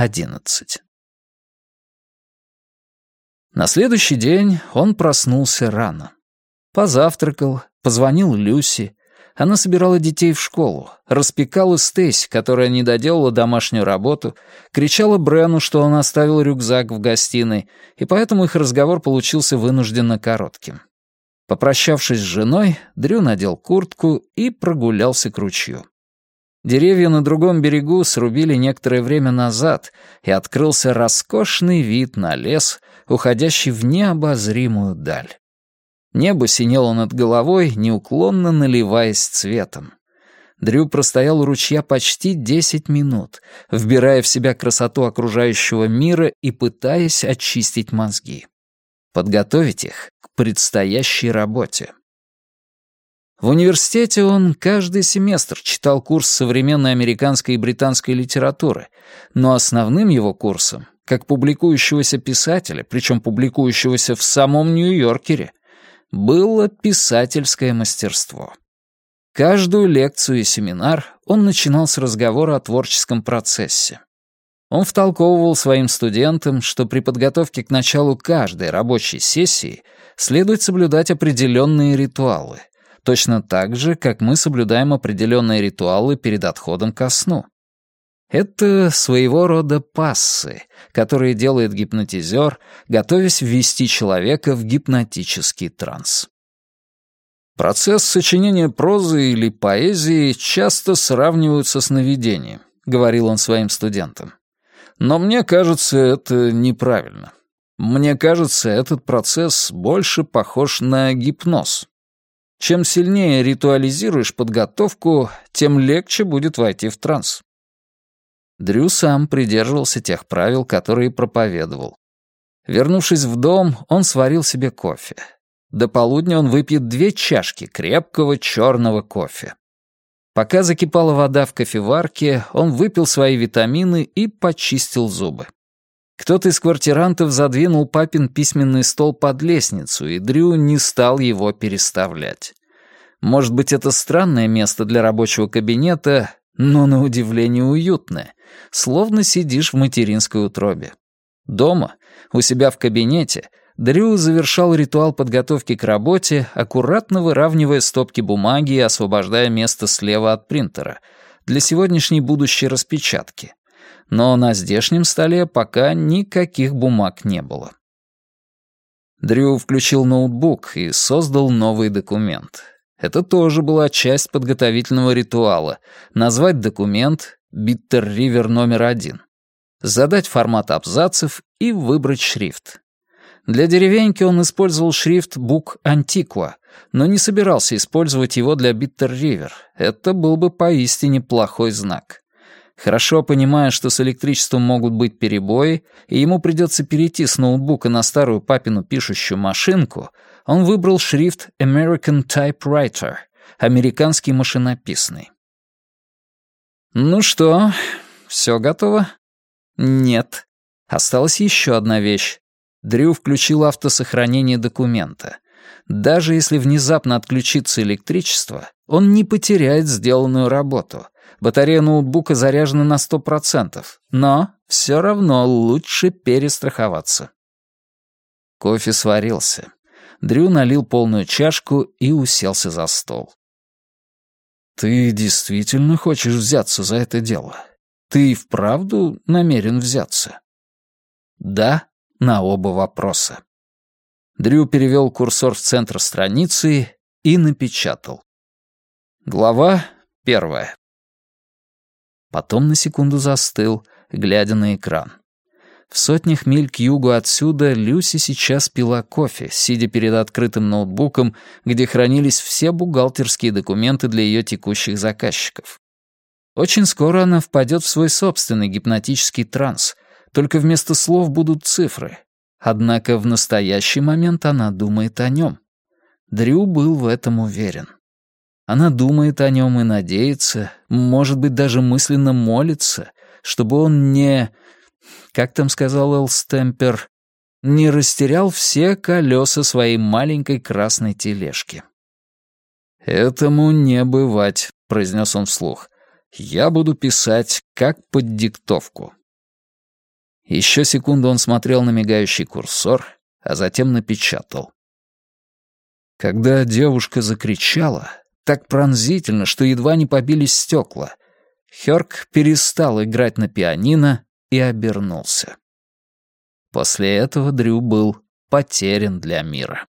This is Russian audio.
11. На следующий день он проснулся рано. Позавтракал, позвонил Люси. Она собирала детей в школу, распекала Стейси, которая не доделала домашнюю работу, кричала Брену, что он оставил рюкзак в гостиной, и поэтому их разговор получился вынужденно коротким. Попрощавшись с женой, Дрю надел куртку и прогулялся к ручью. Деревья на другом берегу срубили некоторое время назад, и открылся роскошный вид на лес, уходящий в необозримую даль. Небо синело над головой, неуклонно наливаясь цветом. Дрю простоял у ручья почти десять минут, вбирая в себя красоту окружающего мира и пытаясь очистить мозги. Подготовить их к предстоящей работе. В университете он каждый семестр читал курс современной американской и британской литературы, но основным его курсом, как публикующегося писателя, причем публикующегося в самом Нью-Йоркере, было писательское мастерство. Каждую лекцию и семинар он начинал с разговора о творческом процессе. Он втолковывал своим студентам, что при подготовке к началу каждой рабочей сессии следует соблюдать определенные ритуалы, точно так же, как мы соблюдаем определенные ритуалы перед отходом ко сну. Это своего рода пассы, которые делает гипнотизер, готовясь ввести человека в гипнотический транс. Процесс сочинения прозы или поэзии часто сравнивают со сновидением, говорил он своим студентам. Но мне кажется, это неправильно. Мне кажется, этот процесс больше похож на гипноз. Чем сильнее ритуализируешь подготовку, тем легче будет войти в транс. Дрю сам придерживался тех правил, которые проповедовал. Вернувшись в дом, он сварил себе кофе. До полудня он выпьет две чашки крепкого черного кофе. Пока закипала вода в кофеварке, он выпил свои витамины и почистил зубы. Кто-то из квартирантов задвинул папин письменный стол под лестницу, и Дрю не стал его переставлять. Может быть, это странное место для рабочего кабинета, но на удивление уютное, словно сидишь в материнской утробе. Дома, у себя в кабинете, Дрю завершал ритуал подготовки к работе, аккуратно выравнивая стопки бумаги и освобождая место слева от принтера для сегодняшней будущей распечатки. Но на здешнем столе пока никаких бумаг не было. Дрю включил ноутбук и создал новый документ. Это тоже была часть подготовительного ритуала — назвать документ «Биттер Ривер номер один», задать формат абзацев и выбрать шрифт. Для деревеньки он использовал шрифт бук Антиква, но не собирался использовать его для Биттер Ривер. Это был бы поистине плохой знак. Хорошо понимая, что с электричеством могут быть перебои, и ему придется перейти с ноутбука на старую папину пишущую машинку, он выбрал шрифт American Typewriter, американский машинописный. «Ну что, все готово?» «Нет. Осталась еще одна вещь. Дрю включил автосохранение документа. Даже если внезапно отключится электричество, он не потеряет сделанную работу. Батарея ноутбука заряжена на 100%, но все равно лучше перестраховаться. Кофе сварился. Дрю налил полную чашку и уселся за стол. «Ты действительно хочешь взяться за это дело? Ты и вправду намерен взяться?» «Да» на оба вопроса. Дрю перевел курсор в центр страницы и напечатал. Глава первая. Потом на секунду застыл, глядя на экран. В сотнях миль к югу отсюда Люси сейчас пила кофе, сидя перед открытым ноутбуком, где хранились все бухгалтерские документы для ее текущих заказчиков. Очень скоро она впадет в свой собственный гипнотический транс, только вместо слов будут цифры. Однако в настоящий момент она думает о нем. Дрю был в этом уверен. Она думает о нем и надеется, может быть, даже мысленно молится, чтобы он не как там сказал Эл Стемпер, не растерял все колеса своей маленькой красной тележки. «Этому не бывать», — произнес он вслух. «Я буду писать как под диктовку». Еще секунду он смотрел на мигающий курсор, а затем напечатал. Когда девушка закричала, так пронзительно, что едва не побились стекла, Хёрк перестал играть на пианино и обернулся. После этого Дрю был потерян для мира.